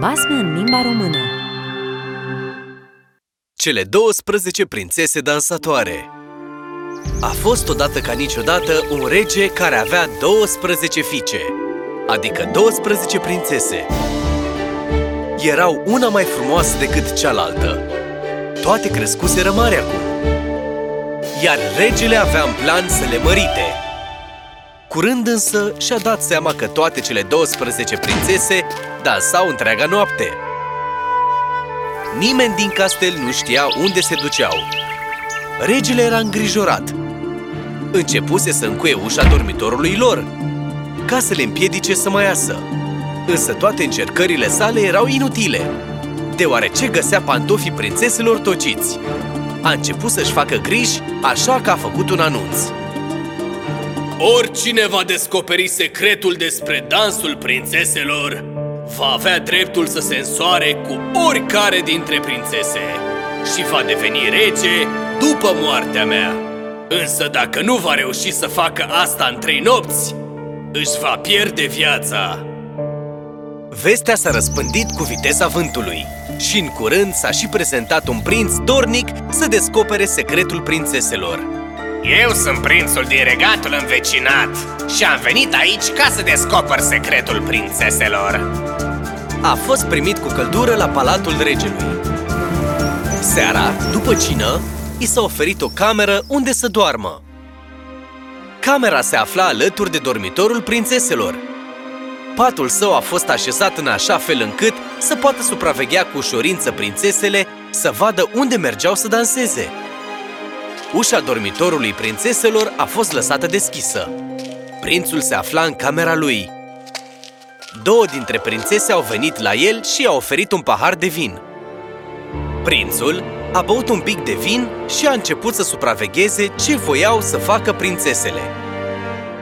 Basme în limba română Cele 12 prințese dansatoare A fost odată ca niciodată un rege care avea 12 fiice, adică 12 prințese. Erau una mai frumoasă decât cealaltă. Toate crescuseră mari acum. Iar regele avea în plan să le mărite. Curând însă și-a dat seama că toate cele 12 prințese dansau întreaga noapte. Nimeni din castel nu știa unde se duceau. Regele era îngrijorat. Începuse să încuie ușa dormitorului lor, ca să le împiedice să mai iasă. Însă toate încercările sale erau inutile, deoarece găsea pantofii prințeselor tociți. A început să-și facă griji, așa că a făcut un anunț. Oricine va descoperi secretul despre dansul prințeselor va avea dreptul să se însoare cu oricare dintre prințese și va deveni rege după moartea mea. Însă dacă nu va reuși să facă asta în trei nopți, își va pierde viața. Vestea s-a răspândit cu viteza vântului și în curând s-a și prezentat un prinț dornic să descopere secretul prințeselor. Eu sunt prințul din regatul învecinat și am venit aici ca să descoper secretul prințeselor. A fost primit cu căldură la palatul regelui. Seara, după cină, i s-a oferit o cameră unde să doarmă. Camera se afla alături de dormitorul prințeselor. Patul său a fost așezat în așa fel încât să poată supraveghea cu ușorință prințesele să vadă unde mergeau să danseze. Ușa dormitorului prințeselor a fost lăsată deschisă. Prințul se afla în camera lui. Două dintre prințese au venit la el și i-au oferit un pahar de vin. Prințul a băut un pic de vin și a început să supravegheze ce voiau să facă prințesele.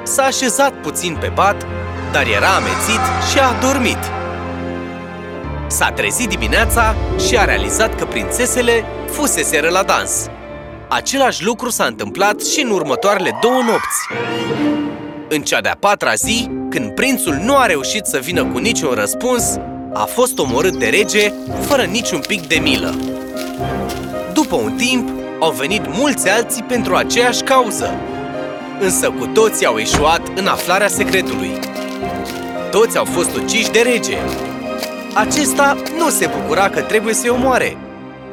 S-a așezat puțin pe pat, dar era amețit și a dormit. S-a trezit dimineața și a realizat că prințesele fuseseră la dans. Același lucru s-a întâmplat și în următoarele două nopți. În cea de-a patra zi, când prințul nu a reușit să vină cu niciun răspuns, a fost omorât de rege fără niciun pic de milă. După un timp, au venit mulți alții pentru aceeași cauză. Însă cu toții au eșuat în aflarea secretului. Toți au fost uciși de rege. Acesta nu se bucura că trebuie să-i omoare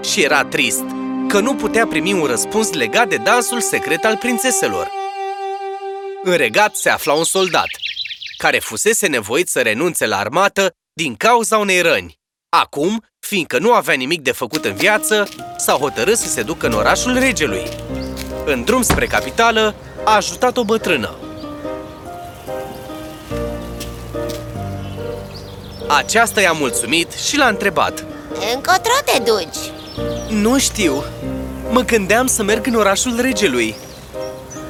și era trist că nu putea primi un răspuns legat de dansul secret al prințeselor. În regat se afla un soldat, care fusese nevoit să renunțe la armată din cauza unei răni. Acum, fiindcă nu avea nimic de făcut în viață, s-a hotărât să se ducă în orașul regelui. În drum spre capitală, a ajutat o bătrână. Aceasta i-a mulțumit și l-a întrebat. Încotro te duci? Nu știu. Mă gândeam să merg în orașul regelui.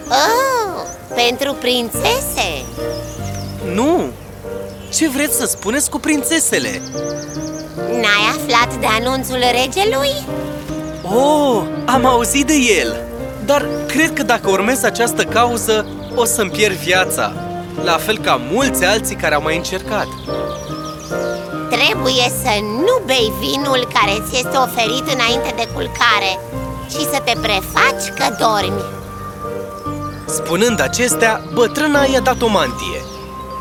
Oh, pentru prințese? Nu! Ce vreți să spuneți cu prințesele? N-ai aflat de anunțul regelui? Oh, am auzit de el! Dar cred că dacă urmez această cauză, o să-mi pierd viața La fel ca mulți alții care au mai încercat Trebuie să nu bei vinul care ți este oferit înainte de culcare Și să te prefaci că dormi. Spunând acestea, bătrâna i-a dat o mantie.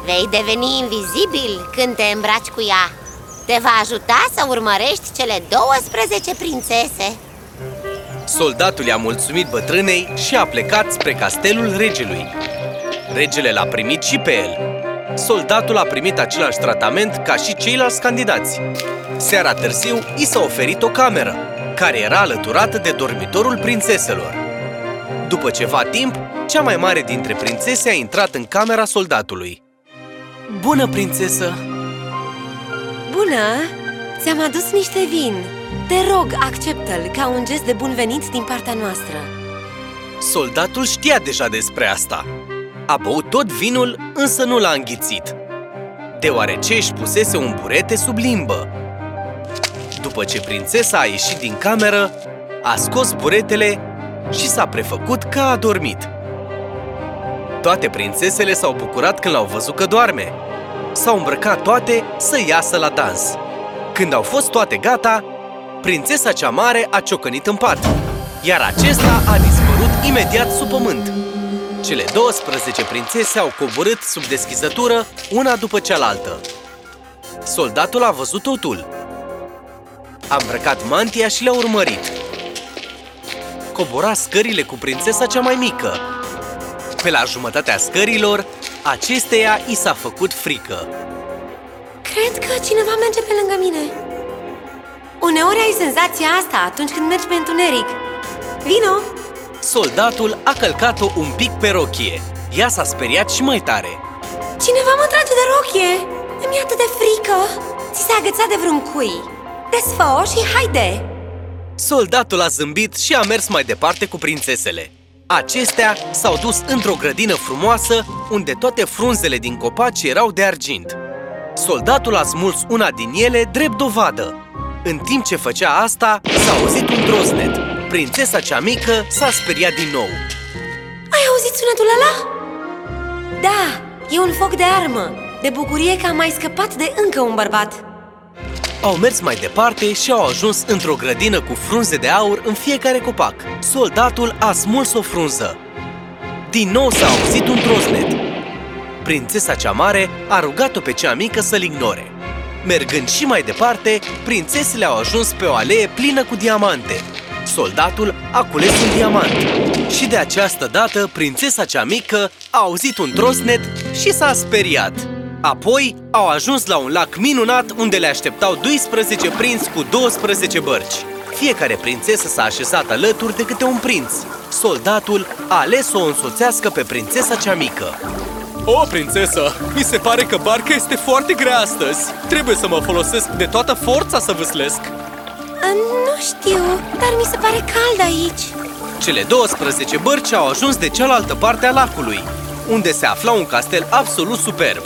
Vei deveni invizibil când te îmbraci cu ea. Te va ajuta să urmărești cele 12 prințese. Soldatul i-a mulțumit bătrânei și a plecat spre castelul regelui. Regele l-a primit și pe el. Soldatul a primit același tratament ca și ceilalți candidați. Seara târziu, i s-a oferit o cameră Care era alăturată de dormitorul prințeselor. După ceva timp, cea mai mare dintre prințese a intrat în camera soldatului. Bună, prințesă! Bună! Ți-am adus niște vin. Te rog, acceptă-l ca un gest de bun venit din partea noastră. Soldatul știa deja despre asta. A băut tot vinul, însă nu l-a înghițit. Deoarece își pusese un burete sub limbă După ce prințesa a ieșit din cameră, a scos buretele și s-a prefăcut că a dormit Toate prințesele s-au bucurat când l-au văzut că doarme s-au îmbrăcat toate să iasă la dans. Când au fost toate gata, prințesa cea mare a ciocănit în pat, iar acesta a dispărut imediat sub pământ. Cele 12 prințese au coborât sub deschizătură, una după cealaltă. Soldatul a văzut totul. A îmbrăcat mantia și le-a urmărit. Cobora scările cu prințesa cea mai mică. Pe la jumătatea scărilor, acesteia i s-a făcut frică. Cred că cineva merge pe lângă mine Uneori ai senzația asta atunci când mergi pe întuneric Vino! Soldatul a călcat-o un pic pe rochie. Ea s-a speriat și mai tare. Cineva mă trage de rochie Îmi e atât de frică Ți s-a agățat de vreun cui Desfă-o și haide! Soldatul a zâmbit și a mers mai departe cu prințesele. Acestea s-au dus într-o grădină frumoasă, unde toate frunzele din copaci erau de argint. Soldatul a smuls una din ele drept dovadă. În timp ce făcea asta, s-a auzit un droznet. Prințesa cea mică s-a speriat din nou. Ai auzit sunetul ăla? Da, e un foc de armă De bucurie că am mai scăpat de încă un bărbat Au mers mai departe și au ajuns într-o grădină cu frunze de aur în fiecare copac. Soldatul a smuls o frunză. Din nou s-a auzit un droznet. Prințesa cea mare a rugat-o pe cea mică să-l ignore. Mergând și mai departe, prințesele au ajuns pe o alee plină cu diamante. Soldatul a cules un diamant și de această dată prințesa cea mică a auzit un drosnet și s-a speriat. Apoi au ajuns la un lac minunat unde le așteptau 12 prinți cu 12 bărci. Fiecare prințesă s-a așezat alături de câte un prinț. Soldatul a ales să o însoțească pe prințesa cea mică. O, prințesă, mi se pare că barca este foarte grea astăzi Trebuie să mă folosesc de toată forța să vâslesc Nu știu, dar mi se pare cald aici Cele 12 bărci au ajuns de cealaltă parte a lacului, unde se afla un castel absolut superb.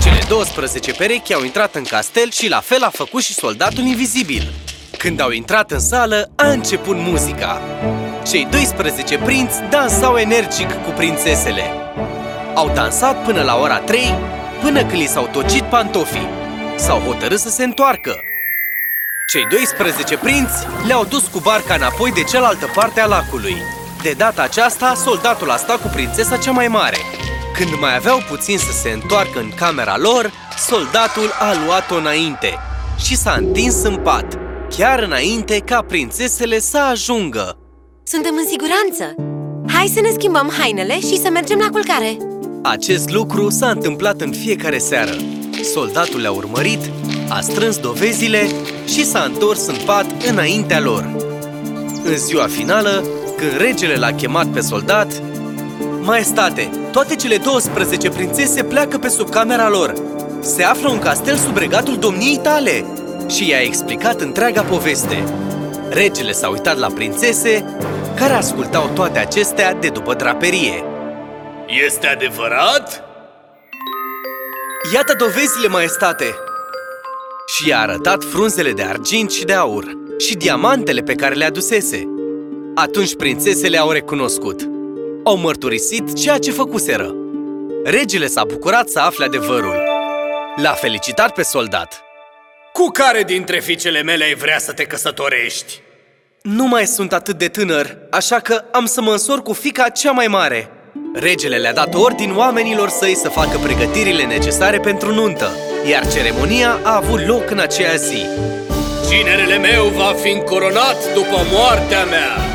Cele 12 perechi au intrat în castel și la fel a făcut și soldatul invizibil. Când au intrat în sală, a început muzica. Cei 12 prinți dansau energic cu prințesele. Au dansat până la ora 3, până când li s-au tocit pantofii. S-au hotărât să se întoarcă. Cei 12 prinți le-au dus cu barca înapoi de cealaltă parte a lacului. De data aceasta, soldatul a stat cu prințesa cea mai mare. Când mai aveau puțin să se întoarcă în camera lor, soldatul a luat-o înainte și s-a întins în pat, chiar înainte ca prințesele să ajungă. Suntem în siguranță Hai să ne schimbăm hainele și să mergem la culcare Acest lucru s-a întâmplat în fiecare seară. Soldatul le-a urmărit, a strâns dovezile și s-a întors în pat înaintea lor. În ziua finală, când regele l-a chemat pe soldat, Maestate, toate cele 12 prințese pleacă pe sub camera lor. Se află un castel sub regatul domniei tale și i-a explicat întreaga poveste. Regele s-a uitat la prințese, care ascultau toate acestea de după draperie. Este adevărat? Iată dovezile, maestate! Și i-a arătat frunzele de argint și de aur și diamantele pe care le adusese. Atunci prințesele au recunoscut. Au mărturisit ceea ce făcuseră. Regele s-a bucurat să afle adevărul. L-a felicitat pe soldat. Cu care dintre fiicele mele ai vrea să te căsătorești? Nu mai sunt atât de tânăr, așa că am să mă însor cu fica cea mai mare. Regele le-a dat ordin oamenilor săi să facă pregătirile necesare pentru nuntă, iar ceremonia a avut loc în aceea zi. Ginerele meu va fi încoronat după moartea mea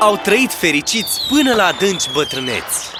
Au trăit fericiți până la adânci bătrâneți.